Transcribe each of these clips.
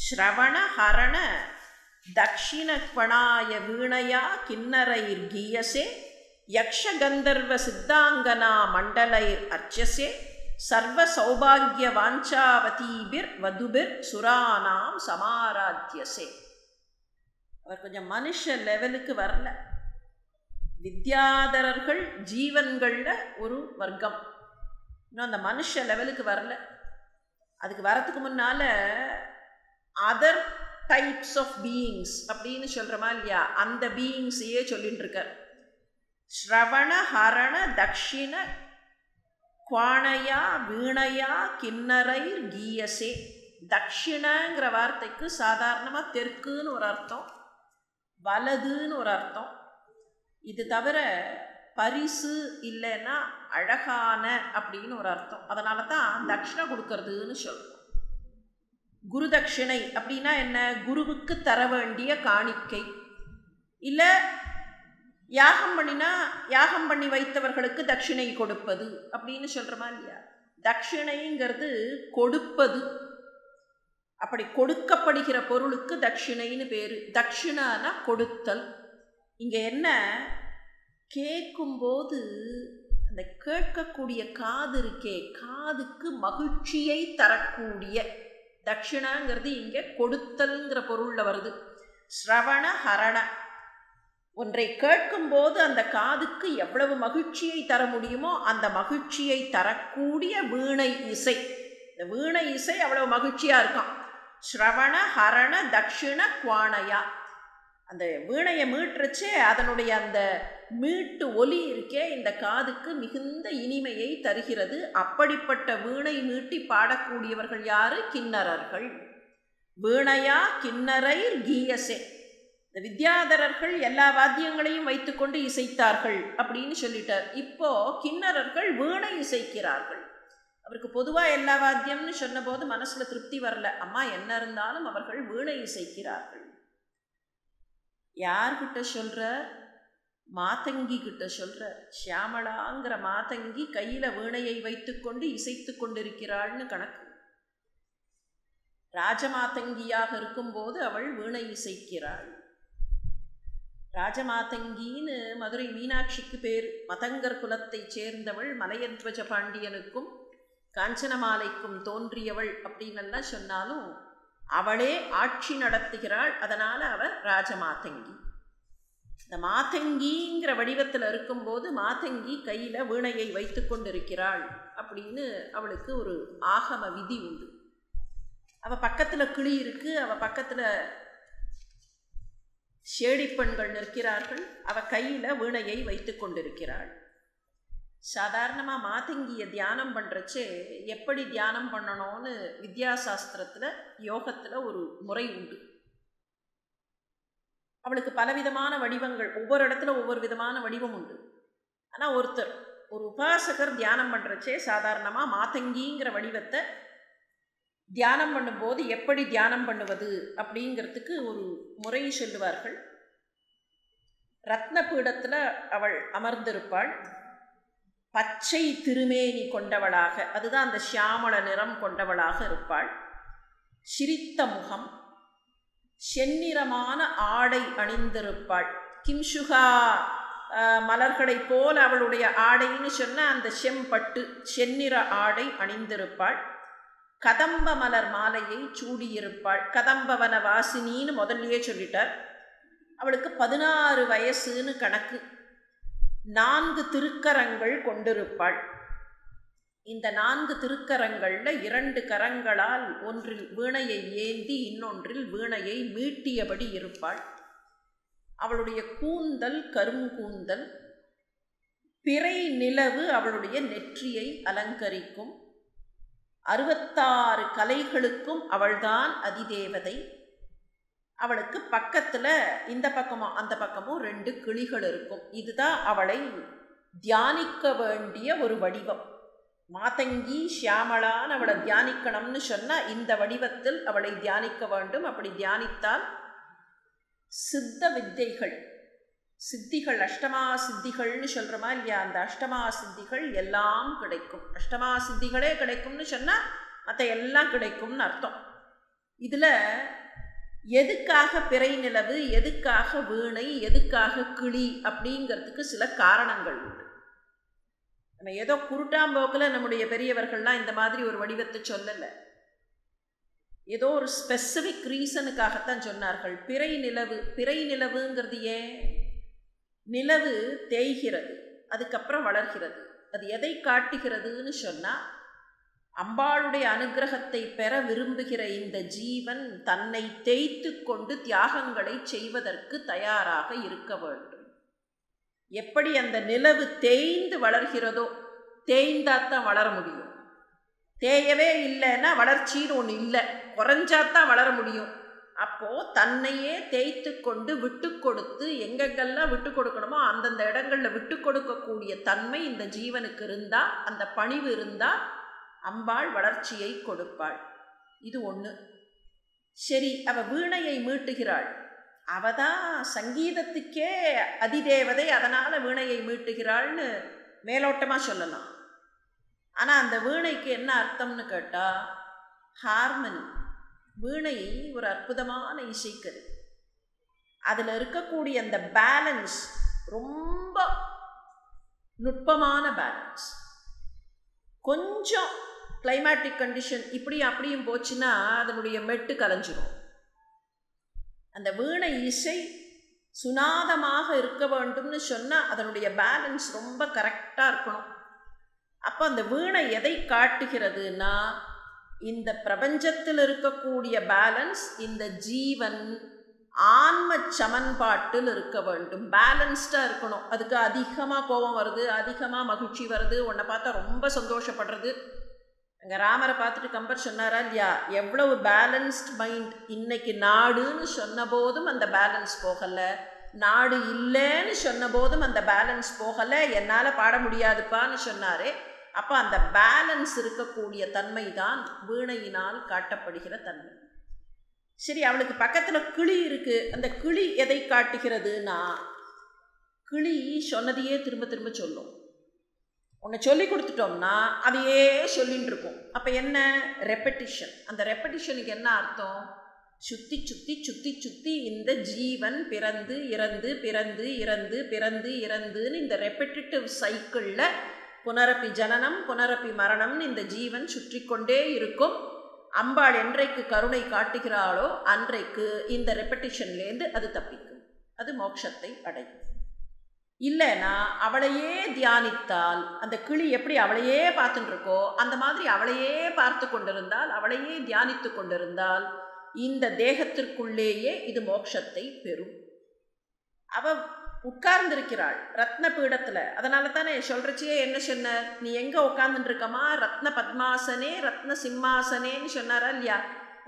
ஸ்ரவண ஹரண தக்ஷிணக்வணாய வீணையா கிண்ணரைர் கீயசே யக்ஷகந்தர்வ சித்தாங்கனா மண்டலைர் அர்ச்சசே சர்வ சௌபாகிய வாஞ்சாவதீபிர் வதுபிர் சுரானாம் சமாராத்தியசே. அவர் கொஞ்சம் மனுஷ லெவலுக்கு வரல. வித்யாதரர்கள் ஜீவன்களில் ஒரு வர்க்கம். இன்னும் அந்த மனுஷ லெவலுக்கு வரல. அதுக்கு வரத்துக்கு முன்னால் அதர் டைப்ஸ் ஆஃப் பீயிங்ஸ் அப்படின்னு சொல்கிறோமா இல்லையா? அந்த பீயிங்ஸையே சொல்லிகிட்டு இருக்கார் ஸ்ரவண ஹரண தக்ஷிண குவாணையா வீணையா கிண்ணரை கீயசே. தக்ஷிணங்கிற வார்த்தைக்கு சாதாரணமாக தெற்குன்னு ஒரு அர்த்தம் வலதுன்னு ஒரு அர்த்தம். இது தவிர பரிசு இல்லைன்னா அழகான அப்படின்னு ஒரு அர்த்தம். அதனால தான் தட்சிணை கொடுக்கறதுன்னு சொல்கிறோம் குருதட்சிணை அப்படின்னா என்ன? குருவுக்கு தர வேண்டிய காணிக்கை. இல்லை யாகம் பண்ணினா யாகம் பண்ணி வைத்தவர்களுக்கு தட்சிணை கொடுப்பது அப்படின்னு சொல்கிறோமா இல்லையா? தட்சிணைங்கிறது கொடுப்பது. அப்படி கொடுக்கப்படுகிற பொருளுக்கு தட்சிணைன்னு பேர். தட்சிணானா கொடுத்தல். இங்கே என்ன? கேட்கும்போது அந்த கேட்கக்கூடிய காது இருக்கே காதுக்கு மகிழ்ச்சியை தரக்கூடிய தட்சிணாங்கிறது இங்கே கொடுத்தல்ங்கிற பொருளில் வருது. ஸ்ரவண ஹரண. ஒன்றை கேட்கும்போது அந்த காதுக்கு எவ்வளவு மகிழ்ச்சியை தர முடியுமோ அந்த மகிழ்ச்சியை தரக்கூடிய வீணை இசை. இந்த வீணை இசை அவ்வளவு மகிழ்ச்சியாக இருக்கும். ஸ்ரவண ஹரண தக்ஷிண குவானையா. அந்த வீணையை மீட்டுருச்சு அதனுடைய அந்த மீட்டு ஒலி இருக்கே இந்த காதுக்கு மிகுந்த இனிமையை தருகிறது. அப்படிப்பட்ட வீணை மீட்டி பாடக்கூடியவர்கள் யாரு? கிண்ணறர்கள். வீணையா? கிண்ணரை கீயசே. இந்த வித்யாதரர்கள் எல்லா வாத்தியங்களையும் வைத்துக்கொண்டு இசைத்தார்கள் அப்படின்னு சொல்லிட்டார். இப்போ கிண்ணறர்கள் வீணை இசைக்கிறார்கள். அவருக்கு பொதுவாக எல்லா வாத்தியம்னு சொன்னபோது மனசில் திருப்தி வரல. அம்மா என்ன இருந்தாலும் அவர்கள் வீணை இசைக்கிறார்கள். யார்கிட்ட சொல்கிற மாதங்கி கிட்ட சொல்கிற ஷியாமளாங்கிற மாதங்கி கையில் வீணையை வைத்துக்கொண்டு இசைத்து கொண்டிருக்கிறாள்னு கணக்கு. ராஜமாதங்கியாக இருக்கும்போது அவள் வீணை இசைக்கிறாள். ராஜமாதங்கின்னு மதுரை மீனாட்சிக்கு பேர் மதங்கர் குலத்தைச் சேர்ந்தவள் மலையத்வஜ பாண்டியனுக்கும் காஞ்சனமாலைக்கும் தோன்றியவள் அப்படின்னெல்லாம் சொன்னாலும் அவளே ஆட்சி நடத்துகிறாள் அதனால் அவள் ராஜமாதங்கி இந்த மாத்தங்கிங்கிற வடிவத்தில் இருக்கும்போது மாத்தங்கி கையில் வீணையை வைத்து கொண்டிருக்கிறாள் அப்படின்னு அவளுக்கு ஒரு ஆகம விதி உண்டு. அவள் பக்கத்தில் கிளி இருக்கு அவள் பக்கத்தில் ஷேடிப்பெண்கள் நிற்கிறார்கள் அவள் கையில் வீணையை வைத்து கொண்டிருக்கிறாள். சாதாரணமாக மாதங்கியை தியானம் பண்ணுறச்சே எப்படி தியானம் பண்ணணும்னு வித்யாசாஸ்திரத்தில் யோகத்தில் ஒரு முறை உண்டு. அவளுக்கு பலவிதமான வடிவங்கள் ஒவ்வொரு இடத்துல ஒவ்வொரு விதமான வடிவம் உண்டு. ஆனால் ஒருத்தர் ஒரு உபாசகர் தியானம் பண்ணுறச்சே சாதாரணமாக மாத்தங்கிங்கிற வடிவத்தை தியானம் பண்ணும்போது எப்படி தியானம் பண்ணுவது அப்படிங்கிறதுக்கு ஒரு முறை சொல்லுவார்கள். ரத்ன பீடத்தில் அவள் அமர்ந்திருப்பாள். பச்சை திருமேனி கொண்டவளாக அதுதான் அந்த சியாமள நிறம் கொண்டவளாக இருப்பாள். சிரித்த முகம் செந்நிறமான ஆடை அணிந்திருப்பாள். கிம்சுகா மலர்களைப் போல் அவளுடைய ஆடைன்னு சொன்ன அந்த செம்பட்டு செந்நிற ஆடை அணிந்திருப்பாள். கதம்ப மலர் மாலையை சூடியிருப்பாள். கதம்பவன வாசினின்னு முதல்லையே சொல்லிட்டார். அவளுக்கு பதினாறு வயசுன்னு கணக்கு. நான்கு திருக்கரங்கள் கொண்டிருப்பாள். இந்த நான்கு திருக்கரங்களில் இரண்டு கரங்களால் ஒன்றில் வீணையை ஏந்தி இன்னொன்றில் வீணையை மீட்டியபடி இருப்பாள். அவளுடைய கூந்தல் கருங்கூந்தல் பிறை நிலவு அவளுடைய நெற்றியை அலங்கரிக்கும். அறுபத்தாறு கலைகளுக்கும் அவள்தான் அதிதேவதை. அவளுக்கு பக்கத்தில் இந்த பக்கமும் அந்த பக்கமும் ரெண்டு கிளிகள் இருக்கும். இதுதான் அவளை தியானிக்க வேண்டிய ஒரு வடிவம். மாதங்கி ஷியாமளான் அவளை தியானிக்கணும்னு சொன்னால் இந்த வடிவத்தில் அவளை தியானிக்க வேண்டும். அப்படி தியானித்தால் சித்த வித்தைகள் சித்திகள் அஷ்டமா சித்திகள்னு சொல்கிறோமா இல்லையா? அந்த அஷ்டமா சித்திகள் எல்லாம் கிடைக்கும். அஷ்டமா சித்திகளே கிடைக்கும்னு சொன்னால் மற்ற எல்லாம் கிடைக்கும்னு அர்த்தம். இதில் எதுக்காக பிறை நிலவு எதுக்காக வீணை எதுக்காக கிளி அப்படிங்கிறதுக்கு சில காரணங்கள் உண்டு. நம்ம ஏதோ குருட்டாம்போக்கில் நம்முடைய பெரியவர்கள்லாம் இந்த மாதிரி ஒரு வடிவத்தை சொல்லலை. ஏதோ ஒரு ஸ்பெசிஃபிக் ரீசனுக்காகத்தான் சொன்னார்கள். பிறை நிலவு பிறை நிலவுங்கிறது ஏன்? நிலவு தேய்கிறது அதுக்கப்புறம் வளர்கிறது. அது எதை காட்டுகிறதுன்னு சொன்னால் அம்பாளுடைய அனுகிரகத்தை பெற விரும்புகிற இந்த ஜீவன் தன்னை தேய்த்து கொண்டு தியாகங்களை செய்வதற்கு தயாராக இருக்க வேண்டும். எப்படி அந்த நிலவு தேய்ந்து வளர்கிறதோ தேய்ந்தாத்தான் வளர முடியும். தேயவே இல்லைன்னா வளர்ச்சின்னு ஒன்று இல்லை. குறைஞ்சாத்தான் வளர முடியும். அப்போது தன்னையே தேய்த்து கொண்டு விட்டு கொடுத்து எங்கெங்கெல்லாம் விட்டு கொடுக்கணுமோ அந்தந்த இடங்களில் விட்டு கொடுக்கக்கூடிய தன்மை இந்த ஜீவனுக்கு இருந்தால் அந்த பணிவு இருந்தால் அம்பாள் வளர்ச்சியை கொடுப்பாள். இது ஒன்று சரி அவள் வீணையை மீட்டுகிறாள். அவ தான் சங்கீதத்துக்கே அதிதேவதை அதனால் வீணையை மீட்டுகிறாள்னு மேலோட்டமாக சொல்லலாம். ஆனால் அந்த வீணைக்கு என்ன அர்த்தம்னு கேட்டால் ஹார்மனி வீணை ஒரு அற்புதமான இசைக்கரு. அதில் இருக்கக்கூடிய அந்த பேலன்ஸ் ரொம்ப நுட்பமான பேலன்ஸ். கொஞ்சம் கிளைமேட்டிக் கண்டிஷன் இப்படியும் அப்படியும் போச்சுன்னா அதனுடைய மெட்டு கலைஞ்சிரும். அந்த வீணை இசை சுனாதமாக இருக்க வேண்டும்னு சொன்னால் அதனுடைய பேலன்ஸ் ரொம்ப கரெக்டாக இருக்கணும். அப்போ அந்த வீணை எதை காட்டுகிறதுனா இந்த பிரபஞ்சத்தில் இருக்கக்கூடிய பேலன்ஸ் இந்த ஜீவன் ஆன்ம சமன்பாட்டில் இருக்க வேண்டும். பேலன்ஸ்டாக இருக்கணும். அதுக்கு அதிகமாக கோபம் வருது அதிகமாக மகிழ்ச்சி வருது உன்னை பார்த்தா ரொம்ப சந்தோஷப்படுறது. அங்கே ராமரை பார்த்துட்டு கம்பர் சொன்னாரா இல்லையா? எவ்வளவு பேலன்ஸ்ட் மைண்ட் இன்னைக்கு நாடுன்னு சொன்ன போதும் அந்த பேலன்ஸ் போகலை. நாடு இல்லைன்னு சொன்ன போதும் அந்த பேலன்ஸ் போகலை. என்னால் பாட முடியாதுப்பான்னு சொன்னார். அப்போ அந்த பேலன்ஸ் இருக்கக்கூடிய தன்மை தான் வீணையினால் காட்டப்படுகிற தன்மை. சரி அவளுக்கு பக்கத்தில் கிளி இருக்குது அந்த கிளி எதை காட்டுகிறதுனா கிளி சொன்னதையே திரும்ப திரும்ப சொல்லும். உன்னை சொல்லி கொடுத்துட்டோம்னா அதையே சொல்லின்னு இருக்கும் அப்போ என்ன? ரெப்படிஷன் அந்த ரெப்படிஷனுக்கு என்ன அர்த்தம்? சுற்றி சுற்றி சுற்றி சுற்றி இந்த ஜீவன் பிறந்து இறந்து பிறந்து இறந்து பிறந்து இறந்துன்னு இந்த ரெப்படிட்டிவ் சைக்கிளில் புனரப்பி ஜனனம் புனரப்பி மரணம்னு இந்த ஜீவன் சுற்றி கொண்டே இருக்கும். அம்பாள் என்றைக்கு கருணை காட்டுகிறாளோ அன்றைக்கு இந்த ரெப்படிஷன்லேருந்து அது தப்பிக்கும். அது மோட்சத்தை அடையும். இல்லைன்னா அவளையே தியானித்தால் அந்த கிளி எப்படி அவளையே பார்த்துட்டுருக்கோ அந்த மாதிரி அவளையே பார்த்து கொண்டிருந்தால் அவளையே தியானித்து கொண்டிருந்தால் இந்த தேகத்திற்குள்ளேயே இது மோட்சத்தை பெறும். அவ உட்கார்ந்திருக்கிறாள் ரத்ன பீடத்தில். அதனால தானே சொல்கிறச்சியே என்ன சொன்னார் நீ எங்கே உட்கார்ந்துட்டுருக்கமா ரத்ன பத்மாசனே ரத்ன சிம்மாசனேன்னு சொன்னாரா இல்லையா?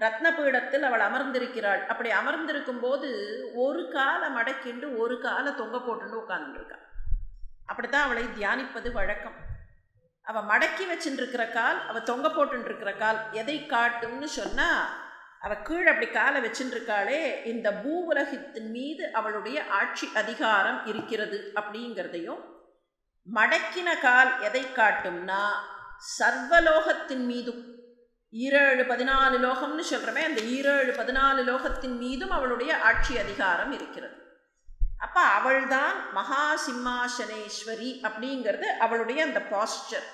ரத்ன பீடத்தில் அவள் அமர்ந்திருக்கிறாள். அப்படி அமர்ந்திருக்கும் போது ஒரு காலை மடக்கிண்டு ஒரு காலை தொங்க போட்டுன்னு உட்காந்துருக்காள் அப்படித்தான் அவளை தியானிப்பது வழக்கம். அவள் மடக்கி வச்சுட்டுருக்கிற கால் அவள் தொங்க போட்டுருக்கிற கால் எதை காட்டும்னு சொன்னால் அவள் கீழே அப்படி காலை வச்சுட்டுருக்காளே இந்த பூ உலகத்தின் மீது அவளுடைய ஆட்சி அதிகாரம் இருக்கிறது அப்படிங்கிறதையும் மடக்கின கால் எதை காட்டும்னா சர்வலோகத்தின் மீதும் ஈரேழு பதினாலு லோகம்னு சொல்கிறமே அந்த ஈரேழு பதினாலு லோகத்தின் மீதும் அவளுடைய ஆட்சி அதிகாரம் இருக்கிறது. அப்போ அவள்தான் மகா சிம்மாசனேஸ்வரி அப்படிங்கிறது அவளுடைய அந்த பாஸ்டர்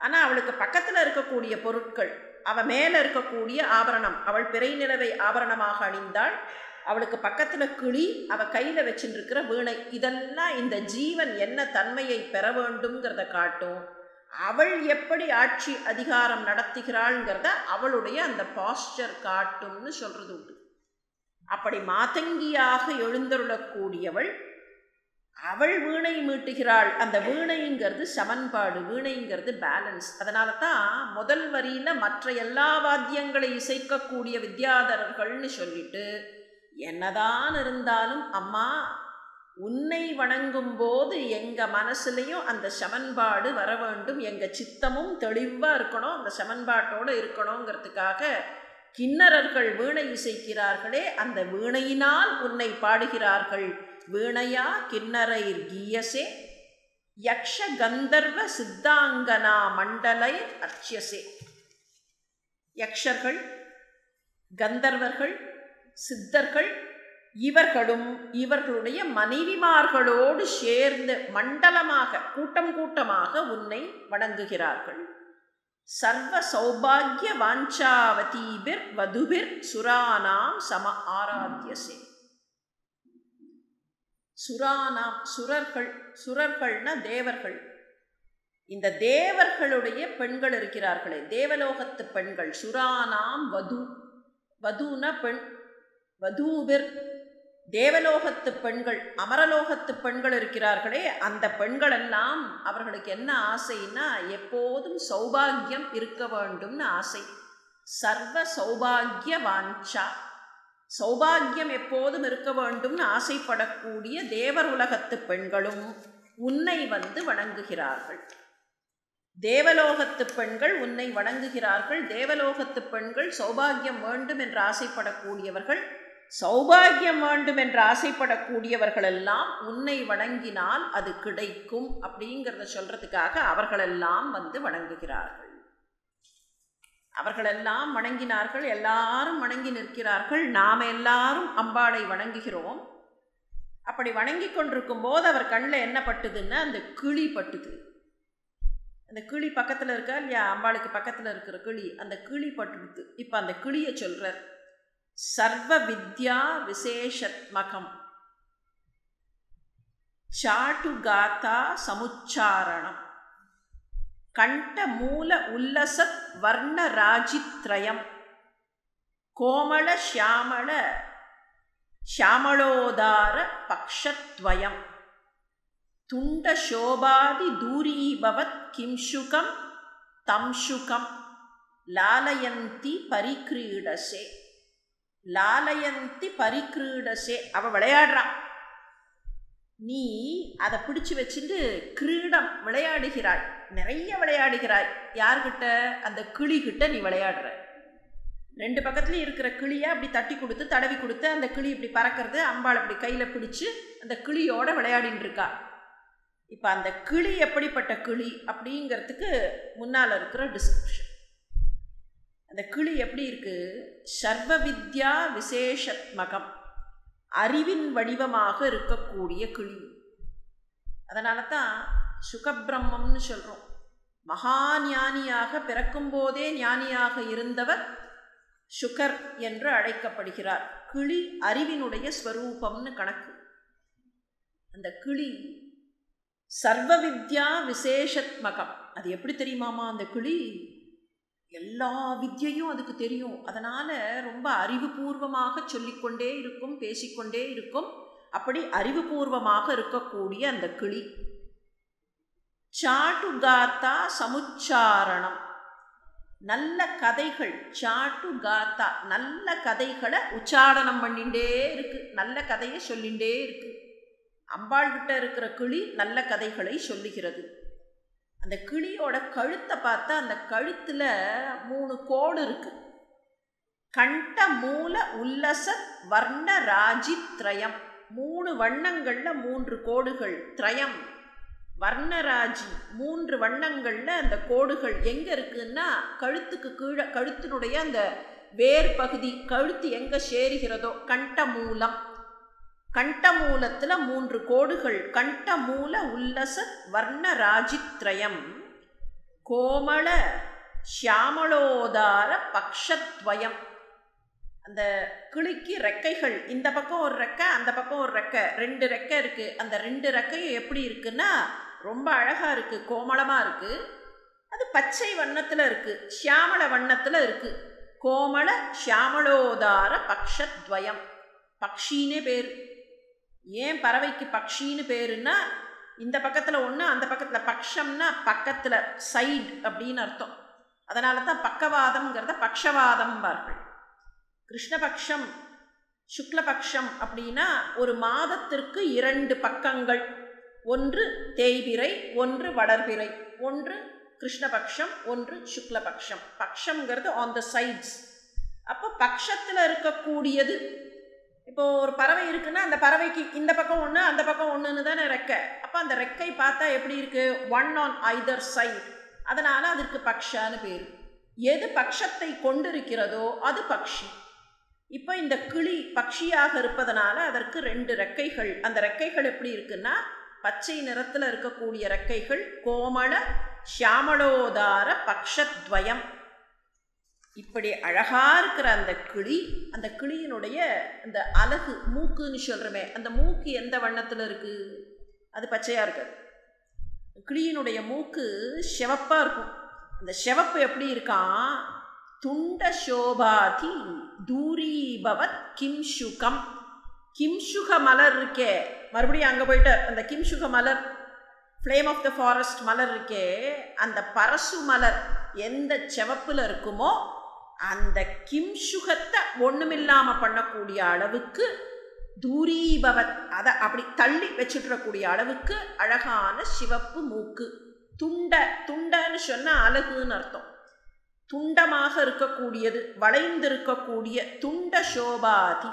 ஆனால் அவளுக்கு பக்கத்தில் இருக்கக்கூடிய பொருட்கள் அவள் மேலே இருக்கக்கூடிய ஆபரணம் அவள் பிறை நிலவை ஆபரணமாக அணிந்தாள் அவளுக்கு பக்கத்தில் கிளி அவள் கையில் வச்சுருக்கிற வீணை இதெல்லாம் இந்த ஜீவன் என்ன தன்மையை பெற வேண்டுங்கிறத காட்டும். அவள் எப்படி ஆட்சி அதிகாரம் நடத்துகிறாள்ங்கிறத அவளுடைய அந்த பாஸ்டர் காட்டும்னு சொல்கிறது உண்டு. அப்படி மாதங்கியாக எழுந்தருளக்கூடியவள் அவள் வீணை மீட்டுகிறாள். அந்த வீணைங்கிறது சமன்பாடு வீணைங்கிறது பேலன்ஸ் அதனால தான் முதல் வரியில் மற்ற எல்லா வாத்தியங்களை இசைக்கக்கூடிய வித்யாதரர்கள்னு சொல்லிட்டு என்னதான் இருந்தாலும் அம்மா உன்னை வணங்கும் போது எங்கள் மனசுலையும் அந்த சமன்பாடு வர வேண்டும். எங்கள் சித்தமும் தெளிவாக இருக்கணும். அந்த சமன்பாட்டோடு இருக்கணுங்கிறதுக்காக கிண்ணறர்கள் வீணை இசைக்கிறார்களே அந்த வீணையினால் உன்னை பாடுகிறார்கள். வீணையா கிண்ணரைர் கீயசே யக்ஷ கந்தர்வ சித்தாங்கனா மண்டலை அர்ச்சியசே. யக்ஷர்கள் கந்தர்வர்கள் சித்தர்கள் இவர்களும் இவர்களுடைய மனைவிமார்களோடு சேர்ந்து மண்டலமாக கூட்டம் கூட்டமாக உன்னை வணங்குகிறார்கள். சர்வ சௌபாகிய வாஞ்சாவதீபிர் வதுபிர் சுரானாம் சம ஆராத்தியசே சுரானாம் சுரர்கள் சுரர்கள்னா தேவர்கள். இந்த தேவர்களுடைய பெண்கள் இருக்கிறார்களே தேவலோகத்து பெண்கள். சுரானாம் வது வதுன பெண் வதூபிர் தேவலோகத்து பெண்கள் அமரலோகத்து பெண்கள் இருக்கிறார்களே அந்த பெண்களெல்லாம் அவர்களுக்கு என்ன ஆசைன்னா எப்போதும் சௌபாகியம் இருக்க வேண்டும்னு ஆசை. சர்வ சௌபாகிய வாஞ்சா சௌபாகியம் எப்போதும் இருக்க வேண்டும்னு ஆசைப்படக்கூடிய தேவர் உலகத்து பெண்களும் உன்னை வந்து வணங்குகிறார்கள். தேவலோகத்து பெண்கள் உன்னை வணங்குகிறார்கள். தேவலோகத்து பெண்கள் சௌபாகியம் வேண்டும் என்று ஆசைப்படக்கூடியவர்கள் சௌபாகியம் வேண்டும் என்று ஆசைப்படக்கூடியவர்களெல்லாம் உன்னை வணங்கினால் அது கிடைக்கும் அப்படிங்கிறத சொல்கிறதுக்காக அவர்களெல்லாம் வந்து வணங்குகிறார்கள். அவர்களெல்லாம் வணங்கினார்கள் எல்லாரும் வணங்கி நிற்கிறார்கள் நாம் எல்லாரும் அம்பாளை வணங்குகிறோம். அப்படி வணங்கி கொண்டிருக்கும் போது அவர் கண்ணில் என்ன பட்டுதுன்னா அந்த கிளி பட்டுது. அந்த கிளி பக்கத்தில் இருக்கா இல்லையா? அம்பாளுக்கு பக்கத்தில் இருக்கிற கிளி அந்த கிளி பட்டுடுது இப்போ அந்த கிளியை சொல்கிறார் சர்வ வித்யா விசேஷத்மகம். சாட்டுகாத்தா சமுச்சாரணம். கண்ட மூல உல்லசத் வர்ண ராஜித்ரயம் கோமள ஷியாமள ஷியாமளோதார பக்ஷத்வயம். துண்ட சோபாதி தூரீபவத் கிம்சுகம் தம்சுகம். லாலயந்தி பரிக்ரீடசே. லாலயந்தி பரிக்ரீடசே. அவ விளையாடுறான் நீ அதை பிடிச்சு வச்சுட்டு கிரீடம் விளையாடுகிறாய். நிறைய விளையாடுகிறாய். யார்கிட்ட? அந்த கிளிகிட்ட நீ விளையாடுற. ரெண்டு பக்கத்துலேயும் இருக்கிற கிளியை அப்படி தட்டி கொடுத்து தடவி கொடுத்து அந்த கிளி இப்படி பறக்கிறது அம்பாள் அப்படி கையில் பிடிச்சி அந்த கிளியோட விளையாடின்னு இருக்கா. இப்போ அந்த கிளி எப்படிப்பட்ட கிளி அப்படிங்கிறதுக்கு முன்னால் இருக்கிற டிஸ்கிரிப்ஷன் அந்த கிளி எப்படி இருக்குது சர்வ வித்யா விசேஷத்மகம். அறிவின் வடிவமாக இருக்கக்கூடிய கிளி. அதனால தான் சுகபிரம்மம்னு சொல்கிறோம் மகா ஞானியாக பிறக்கும்போதே ஞானியாக இருந்தவர் சுகர் என்று அழைக்கப்படுகிறார். கிளி அறிவினுடைய ஸ்வரூபம்னு கணக்கு. அந்த கிளி சர்வ வித்யா விசேஷத்மகம். அது எப்படி தெரியுமாமா அந்த கிளி? எல்லா வித்தியையும் அதுக்கு தெரியும். அதனால் ரொம்ப அறிவுபூர்வமாக சொல்லிக்கொண்டே இருக்கும் பேசிக்கொண்டே இருக்கும். அப்படி அறிவுபூர்வமாக இருக்கக்கூடிய அந்த கிளி. சாட்டுகாத்தா சமுச்சாரணம். நல்ல கதைகள். சாட்டு காத்தா நல்ல கதைகளை உச்சாரணம் பண்ணிகிட்டே இருக்கு. நல்ல கதையை சொல்லிகிட்டே இருக்கு. அம்பாள்கிட்ட இருக்கிற கிளி நல்ல கதைகளை சொல்லுகிறது. அந்த கிளியோட கழுத்தை பார்த்தா அந்த கழுத்தில் மூணு கோடு இருக்குது கண்ட மூல உல்லச வர்ண ராஜி திரயம். மூணு வண்ணங்களில் மூன்று கோடுகள். திரயம் வர்ணராஜி மூன்று வண்ணங்களில் அந்த கோடுகள் எங்கே இருக்குதுன்னா கழுத்துக்கு கீழே கழுத்தினுடைய அந்த வேர் பகுதி கழுத்து எங்கே சேருகிறதோ கண்ட மூலம். கண்டமூலத்தில் மூன்று கோடுகள். கண்டமூல உல்லச வர்ணராஜித்ரயம். கோமள ஷியாமளோதார பக்ஷத்வயம். அந்த கிளிக்கு ரெக்கைகள். இந்த பக்கம் ஒரு ரெக்கை அந்த பக்கம் ஒரு ரெக்கை. ரெண்டு ரெக்கை இருக்குது அந்த ரெண்டு ரெக்கையும் எப்படி இருக்குன்னா ரொம்ப அழகாக இருக்குது கோமளமாக இருக்குது அது பச்சை வண்ணத்தில் இருக்குது ஷியாமள வண்ணத்தில் இருக்குது கோமள ஷியாமளோதார பக்ஷத்வயம். பக்ஷின்னே பேர். ஏன் பறவைக்கு பக்ஷின்னு பேருன்னா இந்த பக்கத்தில் ஒன்று அந்த பக்கத்தில் பக்ஷம்னா பக்கத்தில் சைடு அப்படின்னு அர்த்தம். அதனால தான் பக்கவாதம்ங்கிறத பக்ஷவாதம்பார்கள். கிருஷ்ணபக்ஷம் சுக்லபக்ஷம் அப்படின்னா ஒரு மாதத்திற்கு இரண்டு பக்கங்கள். ஒன்று தேய்பிரை ஒன்று வளர்பிறை ஒன்று கிருஷ்ணபக்ஷம் ஒன்று சுக்லபக்ஷம். பக்ஷங்கிறது ஆன் த சைட்ஸ் அப்போ பக்ஷத்தில் இருக்கக்கூடியது இப்போ ஒரு பறவை இருக்குன்னா அந்த பறவைக்கு இந்த பக்கம் ஒன்று அந்த பக்கம் ஒன்றுன்னு தானே ரெக்கை. அப்போ அந்த ரெக்கை பார்த்தா எப்படி இருக்குது ஒன் ஆன் ஐதர் சைட் அதனால் அதற்கு பக்ஷான்னு பேர். எது பக்ஷத்தை கொண்டிருக்கிறதோ அது பக்ஷி. இப்போ இந்த கிளி பக்ஷியாக இருப்பதனால அதற்கு ரெண்டு ரெக்கைகள். அந்த ரெக்கைகள் எப்படி இருக்குன்னா பச்சை நிறத்தில் இருக்கக்கூடிய ரெக்கைகள் கோமள ஷியாமளோதார பக்ஷத்வயம். இப்படி அழகாக இருக்கிற அந்த கிளி அந்த கிளியினுடைய அந்த அழகு மூக்குன்னு சொல்கிறோமே அந்த மூக்கு எந்த வண்ணத்தில் இருக்குது அது பச்சையாக இருக்காது கிளியினுடைய மூக்கு சிவப்பாக இருக்கும். அந்த சிவப்பு எப்படி இருக்கான் துண்ட சோபாதி தூரீபவத் கிம்சுகம். கிம்சுக மலர் இருக்கே. மறுபடியும் அங்கே போயிட்டு அந்த கிம்சுக மலர் ஃப்ளேம் ஆஃப் த ஃபாரஸ்ட் மலர் இருக்கே. அந்த பரசு மலர் எந்த செவப்பில் இருக்குமோ அந்த கிம்சுகத்தை ஒன்றுமில்லாமல் பண்ணக்கூடிய அளவுக்கு தூரீபவத் அதை அப்படி தள்ளி வச்சுட்டுறக்கூடிய அளவுக்கு அழகான சிவப்பு மூக்கு. துண்ட துண்டன்னு சொன்னால் அழகுன்னு அர்த்தம். துண்டமாக இருக்கக்கூடியது வளைந்திருக்கக்கூடிய துண்ட சோபாதி.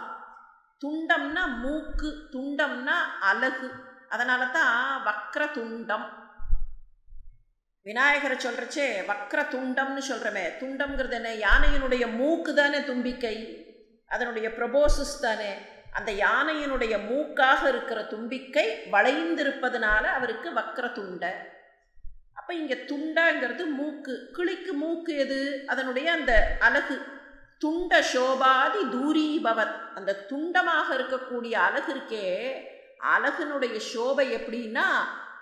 துண்டம்னா மூக்கு துண்டம்னா அழகு. அதனால தான் வக்ர துண்டம் விநாயகரை சொல்கிறச்சே வக்ர துண்டம்னு சொல்கிறோமே துண்டம்ங்கிறது என்ன? யானையினுடைய மூக்கு தானே தும்பிக்கை. அதனுடைய ப்ரொபோசஸ் தானே. அந்த யானையினுடைய மூக்காக இருக்கிற தும்பிக்கை வளைந்திருப்பதனால அவருக்கு வக்ர துண்டை. அப்போ இங்கே துண்டங்கிறது மூக்கு. கிளிக்கு மூக்கு எது? அதனுடைய அந்த அழகு துண்ட சோபாதி தூரீபவத். அந்த துண்டமாக இருக்கக்கூடிய அழகு இருக்கே. அழகுனுடைய சோபை எப்படின்னா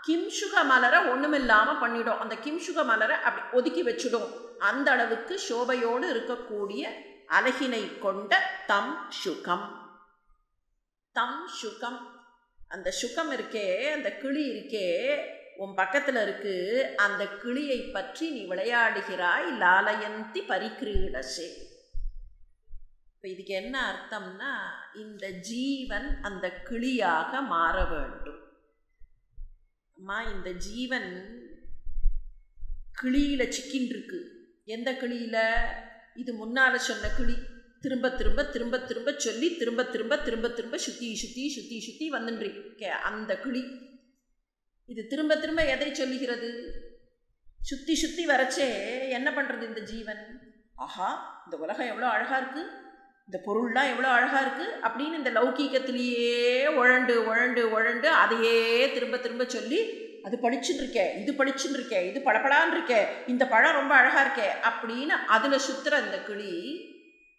கிம்சுக மலரை ஒன்றுமில்லாமல் பண்ணிடும். அந்த கிம்சுக மலரை அப்படி ஒதுக்கி வச்சுடும். அந்த அளவுக்கு சோபையோடு இருக்கக்கூடிய அழகினை கொண்ட தம் சுகம். தம் சுகம். அந்த சுகம் இருக்கே அந்த கிளி இருக்கே உன் பக்கத்தில் இருக்கு. அந்த கிளியை பற்றி நீ விளையாடுகிறாய் லாலயந்தி பரிக்கிரீடசே. இப்போ இதுக்கு என்ன அர்த்தம்னா இந்த ஜீவன் அந்த கிளியாக மாற வேண்டும். அம்மா இந்த ஜீவன் கிளியில் சிக்கின் இருக்கு எந்த கிளியில்? இது முன்னால் சொன்ன கிளி. திரும்ப திரும்ப திரும்ப திரும்ப சொல்லி திரும்ப திரும்ப திரும்ப திரும்ப சுற்றி சுற்றி சுற்றி சுற்றி வந்துட்டுருக்கே அந்த கிளி. இது திரும்ப திரும்ப எதை சொல்லுகிறது? சுற்றி சுற்றி வரச்சே என்ன பண்ணுறது இந்த ஜீவன்? ஆஹா இந்த உலகம் எவ்வளோ அழகாக இருக்குது இந்த பொருள்லாம் எவ்வளோ அழகாக இருக்குது அப்படின்னு இந்த லௌகீகத்திலேயே உழண்டு உழண்டு உழண்டு அதையே திரும்ப திரும்ப சொல்லி அது படிச்சுட்டு இருக்கேன் இது படிச்சுட்டு இருக்கேன் இது படப்படான்னு இருக்கேன் இந்த பழம் ரொம்ப அழகாக இருக்கே அப்படின்னு அதில் சுற்றுற அந்த கிளி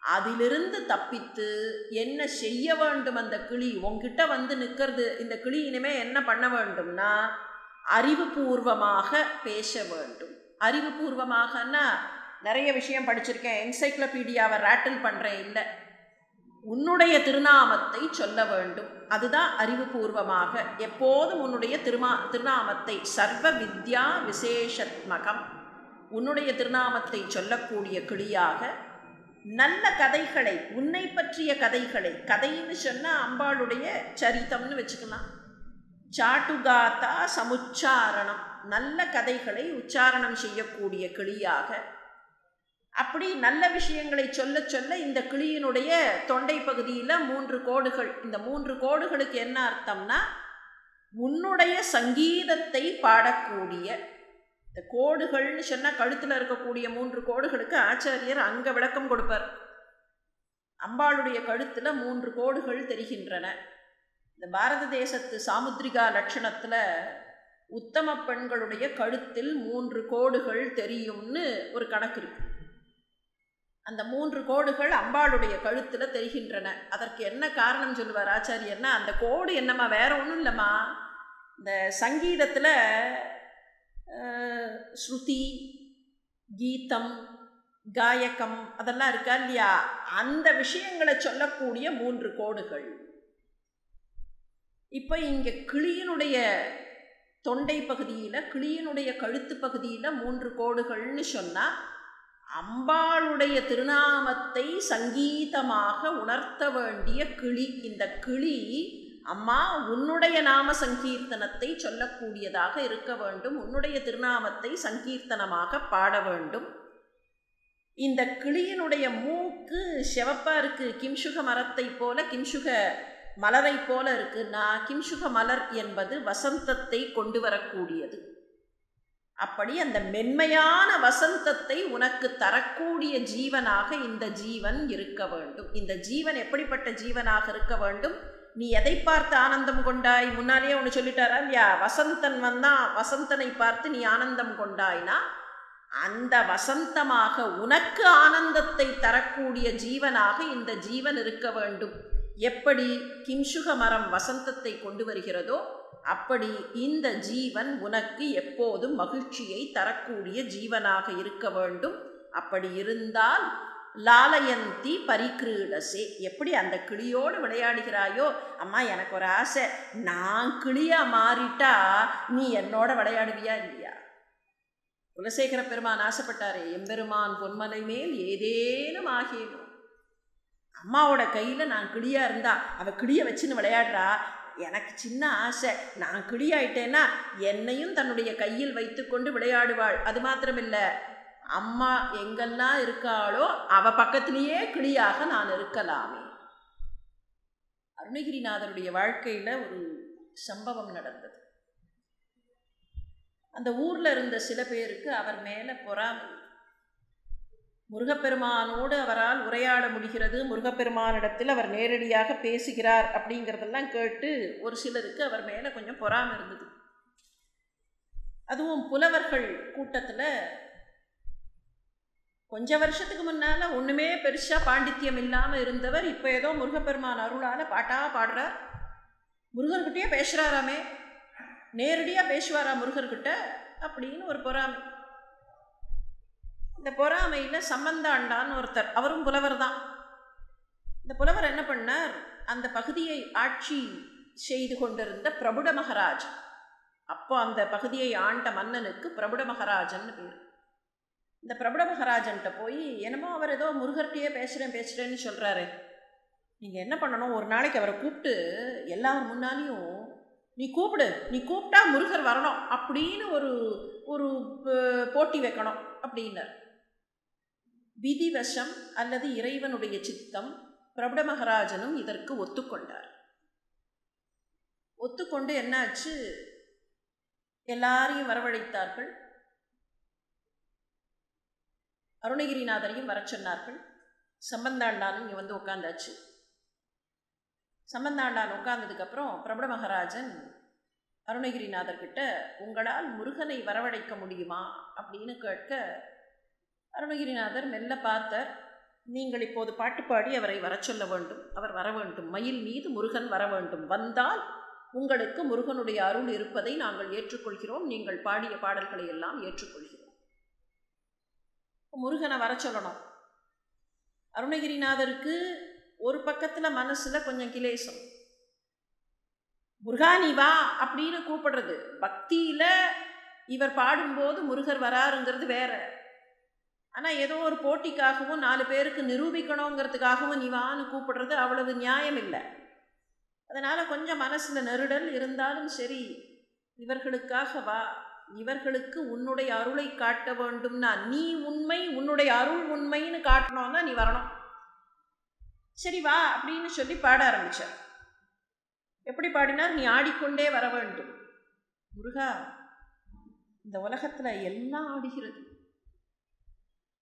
அதிலிருந்து தப்பித்து என்ன செய்ய வேண்டும் அந்த கிளி? உங்ககிட்ட வந்து நிற்கிறது இந்த கிளி இனிமேல் என்ன பண்ண வேண்டும்னா அறிவுபூர்வமாக பேச வேண்டும். அறிவுபூர்வமாகனா நிறைய விஷயம் படிச்சிருக்கேன். என்சைக்ளோபீடியாவை ரேட்டில் பண்ணுறேன் இல்லை. உன்னுடைய திருநாமத்தை சொல்ல வேண்டும். அதுதான் அறிவுபூர்வமாக. எப்போதும் உன்னுடைய திருமா திருநாமத்தை சர்வ வித்யா விசேஷத்மகம். உன்னுடைய திருநாமத்தை சொல்லக்கூடிய கிளியாக நல்ல கதைகளை உன்னை பற்றிய கதைகளை கதைன்னு சொன்னால் அம்பாளுடைய சரித்தம்னு வச்சுக்கலாம். சாட்டுகாத்தா சமுச்சாரணம். நல்ல கதைகளை உச்சாரணம் செய்யக்கூடிய கிளியாக அப்படி நல்ல விஷயங்களை சொல்ல சொல்ல இந்த கிளியினுடைய தொண்டை பகுதியில் மூன்று கோடுகள். இந்த மூன்று கோடுகளுக்கு என்ன அர்த்தம்னா உன்னுடைய சங்கீதத்தை பாடக்கூடிய இந்த கோடுகள்னு சொன்னால் கழுத்தில் இருக்கக்கூடிய மூன்று கோடுகளுக்கு ஆச்சாரியர் அங்கே விளக்கம் கொடுப்பார். அம்பாளுடைய கழுத்தில் மூன்று கோடுகள் தெரிகின்றன. இந்த பாரத தேசத்து சாமுத்ரிகா லட்சணத்தில் உத்தம பெண்களுடைய கழுத்தில் மூன்று கோடுகள் தெரியும்னு ஒரு கணக்கு இருக்குது அந்த மூன்று கோடுகள் அம்பாளுடைய கழுத்தில் தெரிகின்றன. அதற்கு என்ன காரணம் சொல்லுவார் ஆச்சாரியன்னா அந்த கோடு என்னம்மா? வேற ஒன்றும் இல்லைம்மா. இந்த சங்கீதத்தில் ஸ்ருதி கீதம் காயகம் அதெல்லாம் இருக்கா இல்லையா? அந்த விஷயங்களை சொல்லக்கூடிய மூன்று கோடுகள். இப்போ இங்கே கிளியினுடைய தொண்டை பகுதியில் கிளியினுடைய கழுத்து பகுதியில் மூன்று கோடுகள்னு சொன்னால் அம்பாளுடைய திருநாமத்தை சங்கீதமாக உணர்த்த வேண்டிய கிளி. இந்த கிளி அம்மா உன்னுடைய நாம சங்கீர்த்தனத்தை சொல்லக்கூடியதாக இருக்க வேண்டும். உன்னுடைய திருநாமத்தை சங்கீர்த்தனமாக பாட வேண்டும். இந்த கிளியினுடைய மூக்கு செவப்பாக இருக்குது கிம்சுக மரத்தை போல கிம்சுக மலரை போல இருக்குன்னா கிம்சுக மலர் என்பது வசந்தத்தை கொண்டு வரக்கூடியது. அப்படி அந்த மென்மையான வசந்தத்தை உனக்கு தரக்கூடிய ஜீவனாக இந்த ஜீவன் இருக்க வேண்டும். இந்த ஜீவன் எப்படிப்பட்ட ஜீவனாக இருக்க வேண்டும்? நீ எதை பார்த்து ஆனந்தம் கொண்டாய்? முன்னாலேயே ஒன்று சொல்லிட்டாரா? இல்லையா? வசந்தன் வந்தான் வசந்தனை பார்த்து நீ ஆனந்தம் கொண்டாய்னா அந்த வசந்தமாக உனக்கு ஆனந்தத்தை தரக்கூடிய ஜீவனாக இந்த ஜீவன் இருக்க வேண்டும். எப்படி? கிம்சுக மரம் வசந்தத்தை கொண்டு வருகிறதோ அப்படி இந்த ஜீவன் உனக்கு எப்போதும் மகிழ்ச்சியை தரக்கூடிய ஜீவனாக இருக்க வேண்டும். அப்படி இருந்தால் லாலயந்தி பரிக்கிரீடசே எப்படி அந்த கிளியோடு விளையாடுகிறாயோ? அம்மா எனக்கு ஒரு ஆசை. நான் கிளியாக மாறிட்டா நீ என்னோட விளையாடுவியா இல்லையா? குலசேகர பெருமான் ஆசைப்பட்டாரே எம்பெருமான் பொன்மலை மேல் ஏதேனும் ஆகியனும் அம்மாவோட கையில் நான் கிளியாக இருந்தா அவள் கிளியை வச்சுன்னு விளையாடுறா. எனக்கு சின்ன ஆசை. நான் கிளியாயிட்டேன்னா என்னையும் தன்னுடைய கையில் வைத்துக்கொண்டு விளையாடுவாள். அது மாத்திரமில்லை. அம்மா எங்கெல்லாம் இருக்காளோ அவ பக்கத்திலேயே கிளியாக நான் இருக்கலாமே. அருணகிரிநாதருடைய வாழ்க்கையில் ஒரு சம்பவம் நடந்தது. அந்த ஊரில் இருந்த சில பேருக்கு அவர் மேலே பொறாமை. முருகப்பெருமானோடு அவரால் உரையாட முடிகிறது. முருகப்பெருமானிடத்தில் அவர் நேரடியாக பேசுகிறார் அப்படிங்கிறதெல்லாம் கேட்டு ஒரு சிலருக்கு அவர் மேலே கொஞ்சம் பொறாமை இருந்தது. அதுவும் புலவர்கள் கூட்டத்தில் கொஞ்ச வருஷத்துக்கு முன்னால் ஒன்றுமே பெருசாக பாண்டித்யம் இல்லாமல் இருந்தவர் இப்போ ஏதோ முருகப்பெருமான் அருளால் பாட்டாக பாடுறார். முருகர்கிட்டயே பேசுகிறாராமே நேரடியாக பேசுவாரா முருகர்கிட்ட? அப்படின்னு ஒரு பொறாமை. இந்த பொறாமையில் சம்பந்தாண்டான்னு ஒருத்தர். அவரும் புலவர் தான் இந்த புலவர் என்ன பண்ணார்? அந்த பகுதியை ஆட்சி செய்து கொண்டிருந்த பிரபுட மகராஜ். அப்போ அந்த பகுதியை ஆண்ட மன்னனுக்கு பிரபுட மகராஜன் பேர். இந்த பிரபுட மகராஜன்ட்ட போய் என்னமோ அவர் ஏதோ முருகர்கிட்டயே பேசுகிறேன் பேசுகிறேன்னு சொல்கிறாரு நீங்கள் என்ன பண்ணணும்? ஒரு நாளைக்கு அவரை கூப்பிட்டு எல்லார் முன்னாலேயும் நீ கூப்பிடு நீ கூப்பிட்டா முருகர் வரணும் அப்படின்னு ஒரு ஒரு போட்டி வைக்கணும் அப்படின்னார். விதிவசம் அல்லது இறைவனுடைய சித்தம் பிரபட மகராஜனும் இதற்கு ஒத்துக்கொண்டார். ஒத்துக்கொண்டு என்னாச்சு? எல்லாரையும் வரவழைத்தார்கள். அருணகிரிநாதரையும் வர சொன்னார்கள். சம்பந்தாண்டானும் இங்கே வந்து உட்காந்தாச்சு சம்பந்தாண்டான் உட்கார்ந்ததுக்கப்புறம் பிரபட மகாராஜன் அருணகிரிநாதர்கிட்ட உங்களால் முருகனை வரவழைக்க முடியுமா? அப்படின்னு கேட்க அருணகிரிநாதர் மெல்ல பார்த்தார். நீங்கள் இப்போது பாட்டு பாடி அவரை வர சொல்ல வேண்டும். அவர் வர வேண்டும். மயில் மீது முருகன் வர வேண்டும். வந்தால் உங்களுக்கு முருகனுடைய அருள் இருப்பதை நாங்கள் ஏற்றுக்கொள்கிறோம். நீங்கள் பாடிய பாடல்களை எல்லாம் ஏற்றுக்கொள்கிறோம். முருகனை வர சொல்லணும். அருணகிரிநாதருக்கு ஒரு பக்கத்தில் மனசில் கொஞ்சம் கிலேசம் முருகா நீ வா அப்படின்னு கூப்பிடுறது. பக்தியில் இவர் பாடும்போது முருகர் வராருங்கிறது வேற. ஆனால் ஏதோ ஒரு போட்டிக்காகவும் நாலு பேருக்கு நிரூபிக்கணுங்கிறதுக்காகவும் நீ வான்னு கூப்பிடுறது அவ்வளவு நியாயம் இல்லை. அதனால் கொஞ்சம் மனசில் நெருடல் இருந்தாலும் சரி இவர்களுக்காக வா இவர்களுக்கு உன்னுடைய அருளை காட்ட வேண்டும்னா நீ உண்மை உன்னுடைய அருள் உண்மைன்னு காட்டணும்னா நீ வரணும். சரி வா அப்படின்னு சொல்லி பாட ஆரம்பித்தார் எப்படி பாடினார்? நீ ஆடிக்கொண்டே வர வேண்டும். முருகா இந்த உலகத்தில் எல்லாம் ஆடுகிறது.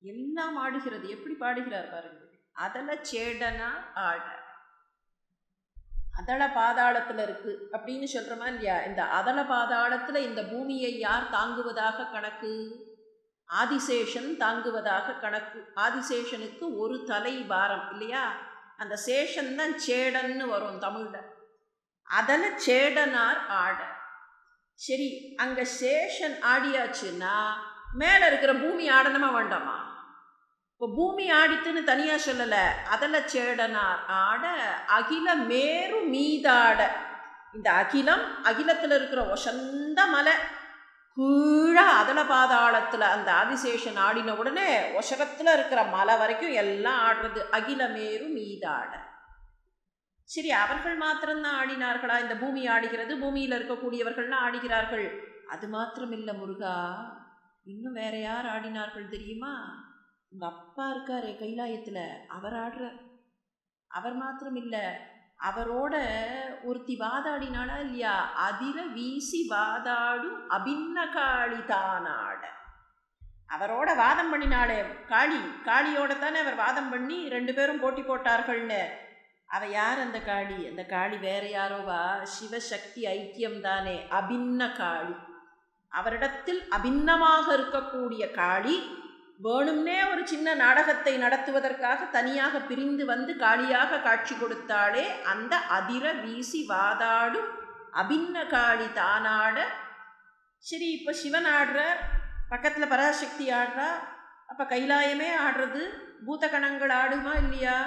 எல்லாம் ஆடுகிறது எப்படி பாடுகிறார் பாருங்க. அதில் சேடனா ஆட. அதள பாதாளத்தில் இருக்கு அப்படின்னு சொல்கிறோமா இல்லையா இந்த அதள பாதாளத்தில் இந்த பூமியை யார் தாங்குவதாக கணக்கு? ஆதிசேஷன் தாங்குவதாக கணக்கு. ஆதிசேஷனுக்கு ஒரு தலை பாரம் இல்லையா? அந்த சேஷன் தான் சேடன்னு வரும் தமிழில். அதில் சேடனார் ஆட. சரி அங்கே சேஷன் ஆடியாச்சுன்னா மேலே இருக்கிற பூமி ஆடணுமா வேண்டாமா? இப்போ பூமி ஆடித்துன்னு தனியாக சொல்லலை அதில் சேடனார் ஆட அகில மேரு மீதாட. இந்த அகிலம் அகிலத்தில் இருக்கிற ஒசந்த மலை கீழே அதல பாதாளத்தில் அந்த ஆதிசேஷன் ஆடின உடனே ஒசகத்தில் இருக்கிற மலை வரைக்கும் எல்லாம் ஆடுறது அகில மேரு மீதாட. சரி அவர்கள் மாத்திரம்தான் ஆடினார்களா? இந்த பூமி ஆடுகிறது பூமியில் இருக்கக்கூடியவர்கள்லாம் ஆடுகிறார்கள். அது மாத்திரமில்லை முருகா. இன்னும் வேற யார் ஆடினார்கள் தெரியுமா? உங்கள் அப்பா இருக்காரே கைலாயத்தில். அவர் ஆடுறார் அவர் மாத்திரம் இல்லை அவரோட ஒருத்தி வாதாடினாளா இல்லையா? அதிர வீசி வாதாடும் அபின்ன காளி தானாட. அவரோட வாதம் பண்ணினாளே காளி. காளியோட தானே அவர் வாதம் பண்ணி ரெண்டு பேரும் போட்டி போட்டார்கள்னு. அவ யார் அந்த காளி? அந்த காளி வேற யாரோவா? சிவசக்தி ஐக்கியம் தானே அபின்ன காளி. அவரிடத்தில் அபின்னமாக இருக்கக்கூடிய காளி வேணும்னே ஒரு சின்ன நாடகத்தை நடத்துவதற்காக தனியாக பிரிந்து வந்து காளியாக காட்சி கொடுத்தாளே அந்த அதிர வீசி வாதாடும் அபின்ன காளி தானாட. சரி இப்போ சிவன் ஆடுறார் பக்கத்தில் பராசக்தி ஆடுறா அப்போ கைலாயமே ஆடுறது பூதகணங்கள் ஆடுமா இல்லையா?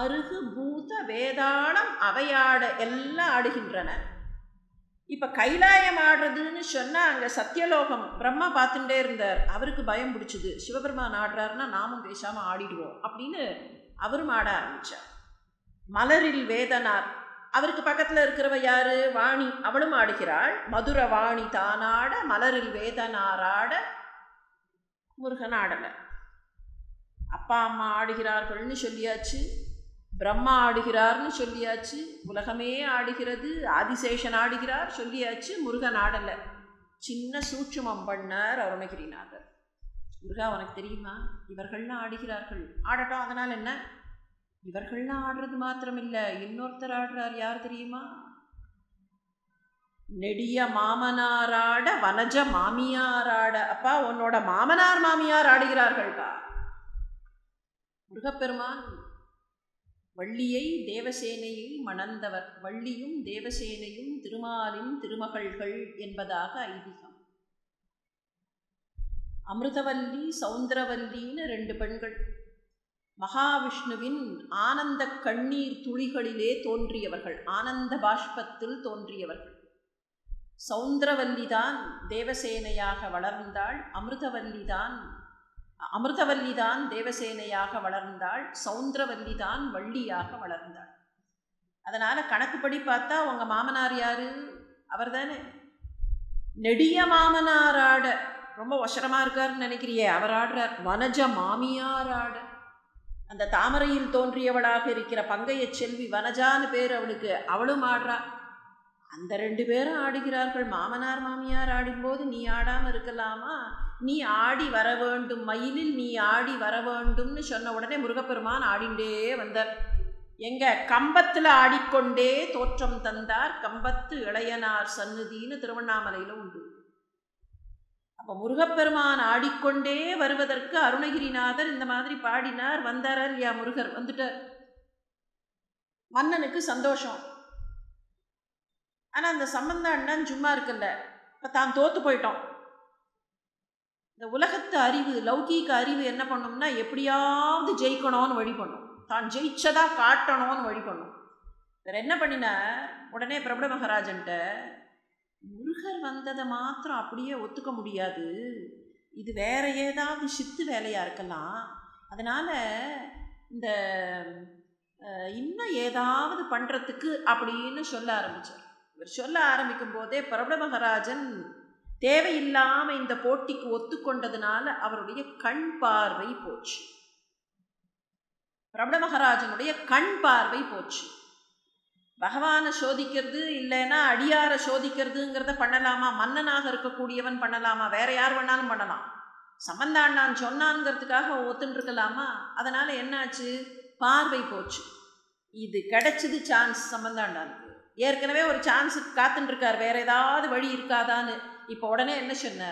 அருகு பூத வேதாளம் அவையாட எல்லாம் ஆடுகின்றன. இப்போ கைலாயம் ஆடுறதுன்னு சொன்னால் அங்கே சத்தியலோகம் பிரம்மா பார்த்துட்டே இருந்தார். அவருக்கு பயம் பிடிச்சிது. சிவபெருமான் ஆடுறாருன்னா நாமும் பேசாமல் ஆடிடுவோம் அப்படின்னு அவரும் ஆட ஆரம்பித்தார் மலரில் வேதனார். அவருக்கு பக்கத்தில் இருக்கிறவ யாரு? வாணி. அவளும் ஆடுகிறாள். மதுர வாணி தானாட மலரில் வேதனாராட முருகன் ஆடலை. அப்பா அம்மா ஆடுகிறார்கள்னு சொல்லியாச்சு. பிரம்மா ஆடுகிறார்னு சொல்லியாச்சு உலகமே ஆடுகிறது ஆதிசேஷன் ஆடுகிறார் சொல்லியாச்சு முருகன் ஆடலை. சின்ன சூட்சுமம் பண்ணார் அருணகிரிநாதர். முருகா உனக்கு தெரியுமா? இவர்கள்லாம் ஆடுகிறார்கள். ஆடட்டும் அதனால் என்ன? இவர்கள்லாம் ஆடுறது மாத்திரமில்லை. இன்னொருத்தர் ஆடுறார் யார் தெரியுமா? நெடிய மாமனாராட வனஜ மாமியாராட அப்பா உன்னோட மாமனார் மாமியார் ஆடுகிறார்கள்ப்பா முருகப்பெருமான் வள்ளியை தேவசேனையை மணந்தவர். வள்ளியும் தேவசேனையும் திருமாலின் திருமகள்கள் என்பதாக ஐதீகம். அமிர்தவல்லி சௌந்தரவல்லின்னு ரெண்டு பெண்கள். மகாவிஷ்ணுவின் ஆனந்த கண்ணீர் துளிகளிலே தோன்றியவர்கள். ஆனந்த பாஷ்பத்தில் தோன்றியவர்கள். சௌந்தரவல்லிதான் தேவசேனையாக வளர்ந்தாள். அமிர்தவல்லிதான் அமிர்தவல்லிதான் தேவசேனையாக வளர்ந்தாள் சௌந்தரவல்லிதான் வள்ளியாக வளர்ந்தாள். அதனால் கணக்குப்படி பார்த்தா உங்கள் மாமனார் யார்? அவர் தானே நெடிய மாமனார் ஆட. ரொம்ப ஒசரமாக இருக்காருன்னு நினைக்கிறியே அவர் ஆடுறார். வனஜ மாமியார் ஆட. அந்த தாமரையில் தோன்றியவளாக இருக்கிற பங்கைய செல்வி வனஜான்னு பேர் அவளுக்கு. அவளும் ஆடுறா. அந்த ரெண்டு பேரும் ஆடுகிறார்கள். மாமனார் மாமியார் ஆடும்போது நீ ஆடாமல் இருக்கலாமா? நீ ஆடி வர வேண்டும் மயிலில் நீ ஆடி வர வேண்டும்னு சொன்ன உடனே முருகப்பெருமான் ஆடிண்டே வந்தார். எங்க கம்பத்தில் ஆடிக்கொண்டே தோற்றம் தந்தார் கம்பத்து இளையனார் சந்நிதின்னு திருவண்ணாமலையில் உண்டு. அப்போ முருகப்பெருமான் ஆடிக்கொண்டே வருவதற்கு அருணகிரிநாதர் இந்த மாதிரி பாடினார் வந்தாரா இல்லையா முருகர்? வந்துட்டார். மன்னனுக்கு சந்தோஷம். ஆனால் அந்த சம்பந்த அண்ணன் சும்மா இருக்குல்ல இப்போ தான் தோத்து போயிட்டோம். இந்த உலகத்து அறிவு லௌகீக அறிவு என்ன பண்ணும்னா எப்படியாவது ஜெயிக்கணும்னு வழி பண்ணும். தான் ஜெயிச்சதாக காட்டணும்னு வழி பண்ணும். வேறு என்ன பண்ணின உடனே பிரபல மகாராஜன்ட்ட முருகர் வந்ததை மாத்திரம் அப்படியே ஒத்துக்க முடியாது. இது வேறு ஏதாவது சித்து வேலையாக இருக்கலாம். அதனால் இந்த இன்னும் ஏதாவது பண்ணுறதுக்கு அப்படின்னு சொல்ல ஆரம்பித்தார் இவர் சொல்ல ஆரம்பிக்கும் போதே பிரபல மகாராஜன் தேவையில்லாமல் இந்த போட்டிக்கு ஒத்துக்கொண்டதுனால அவருடைய கண் பார்வை போச்சு. பிரபல மகாராஜனுடைய கண் பார்வை போச்சு. பகவானை சோதிக்கிறது இல்லைன்னா அடியாரை சோதிக்கிறதுங்கிறத பண்ணலாமா? மன்னனாக இருக்கக்கூடியவன் பண்ணலாமா? வேற யார் வேணாலும் பண்ணலாம். சம்பந்தாண்டான் சொன்னான்ங்கிறதுக்காக ஒத்துன்னு இருக்கலாமா என்னாச்சு? பார்வை போச்சு. இது கிடைச்சது சான்ஸ் சம்பந்தாண்டானுக்கு ஏற்கனவே ஒரு சான்ஸுக்கு காத்துட்டுருக்கார் வேறு ஏதாவது வழி இருக்காதான்னு. இப்போ உடனே என்ன சொன்ன?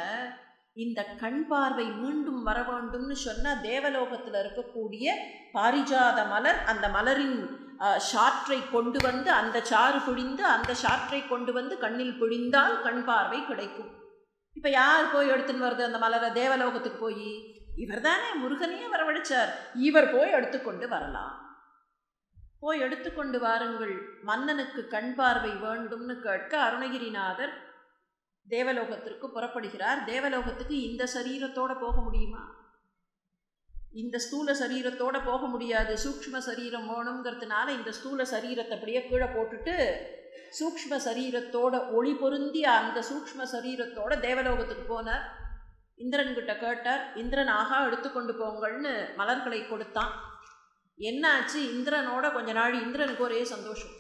இந்த கண் பார்வை மீண்டும் வர வேண்டும்னு சொன்ன தேவலோகத்தில் இருக்கக்கூடிய பாரிஜாத மலர் அந்த மலரின் சாற்றை கொண்டு வந்து அந்த சாறு பிழிந்து அந்த சாற்றை கொண்டு வந்து கண்ணில் பிழிந்தால் கண் பார்வை கிடைக்கும். இப்போ யார் போய் எடுத்துன்னு வருது அந்த மலரை? தேவலோகத்துக்கு போய்? இவர் தானே முருகனையே வரவழைச்சார். இவர் போய் எடுத்துக்கொண்டு வரலாம். போய் எடுத்துக்கொண்டு வாருங்கள். மன்னனுக்கு கண் பார்வை வேண்டும்னு கேட்க அருணகிரிநாதர் தேவலோகத்திற்கு புறப்படுகிறார். தேவலோகத்துக்கு இந்த சரீரத்தோட போக முடியுமா? இந்த ஸ்தூல சரீரத்தோட போக முடியாது. சூக்ஷ்ம சரீரம் வேணுங்கிறதுனால இந்த ஸ்தூல சரீரத்தை அப்படியே கீழே போட்டுட்டு சூக்ஷ்ம சரீரத்தோட ஒளி பொருந்திய அந்த சூக்ஷ்ம சரீரத்தோட தேவலோகத்துக்கு போனார். இந்திரன்கிட்ட கேட்டார் இந்திரன் ஆகா எடுத்துக்கொண்டு போங்கள்னு மலர்களை கொடுத்தான். என்னாச்சு? இந்திரனோட கொஞ்ச நாள் இந்திரனுக்கு ஒரே சந்தோஷம்.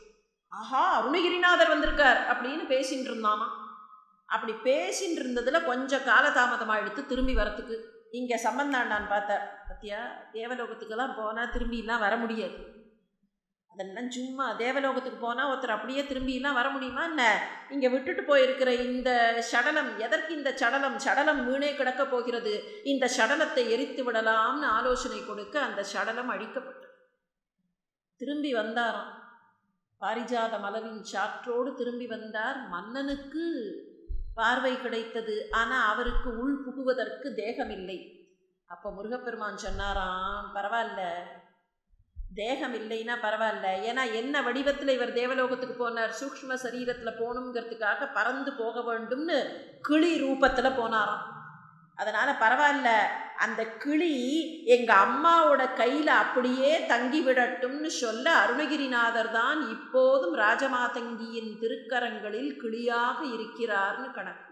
ஆஹா அருணகிரிநாதர் வந்திருக்கார் அப்படின்னு பேசிகிட்டு இருந்தாமா அப்படி பேசின்னு இருந்ததில் கொஞ்சம் காலதாமதமாக எடுத்து திரும்பி வரத்துக்கு. இங்கே சம்பந்தாண்டான் பார்த்தார் பத்தியா தேவலோகத்துக்கெல்லாம் போனால் திரும்பிலாம் வர முடியாது. அதெல்லாம் சும்மா தேவலோகத்துக்கு போனால் ஒருத்தர் அப்படியே திரும்பிலாம் வர முடியுமா என்ன? இங்கே விட்டுட்டு போயிருக்கிற இந்த சடலம் எதற்கு இந்த சடலம்? சடலம் வீணே கிடக்க போகிறது. இந்த சடலத்தை எரித்து விடலாம்னு ஆலோசனை கொடுக்க அந்த சடலம் அழிக்கப்பட்டது திரும்பி வந்தாராம். பாரிஜாத மலரின் சாற்றோடு திரும்பி வந்தார் மன்னனுக்கு பார்வை கிடைத்தது. ஆனால் அவருக்கு உள் புகுவதற்கு தேகமில்லை. அப்போ முருகப்பெருமான் சொன்னாராம் பரவாயில்ல. தேகம் இல்லைன்னா பரவாயில்ல. ஏன்னா என்ன வடிவத்தில் இவர் தேவலோகத்துக்கு போனார்? சூக்ஷ்ம சரீரத்தில் போகணுங்கிறதுக்காக பறந்து போக வேண்டும்னு கிளி ரூபத்தில் போனாராம். அதனால் பரவாயில்ல. அந்த கிளி எங்கள் அம்மாவோட கையில் அப்படியே தங்கி விடட்டும்னு சொல்ல அருணகிரிநாதர் தான் இப்போதும் ராஜமாதங்கியின் திருக்கரங்களில் கிளியாக இருக்கிறார்னு கணக்கு.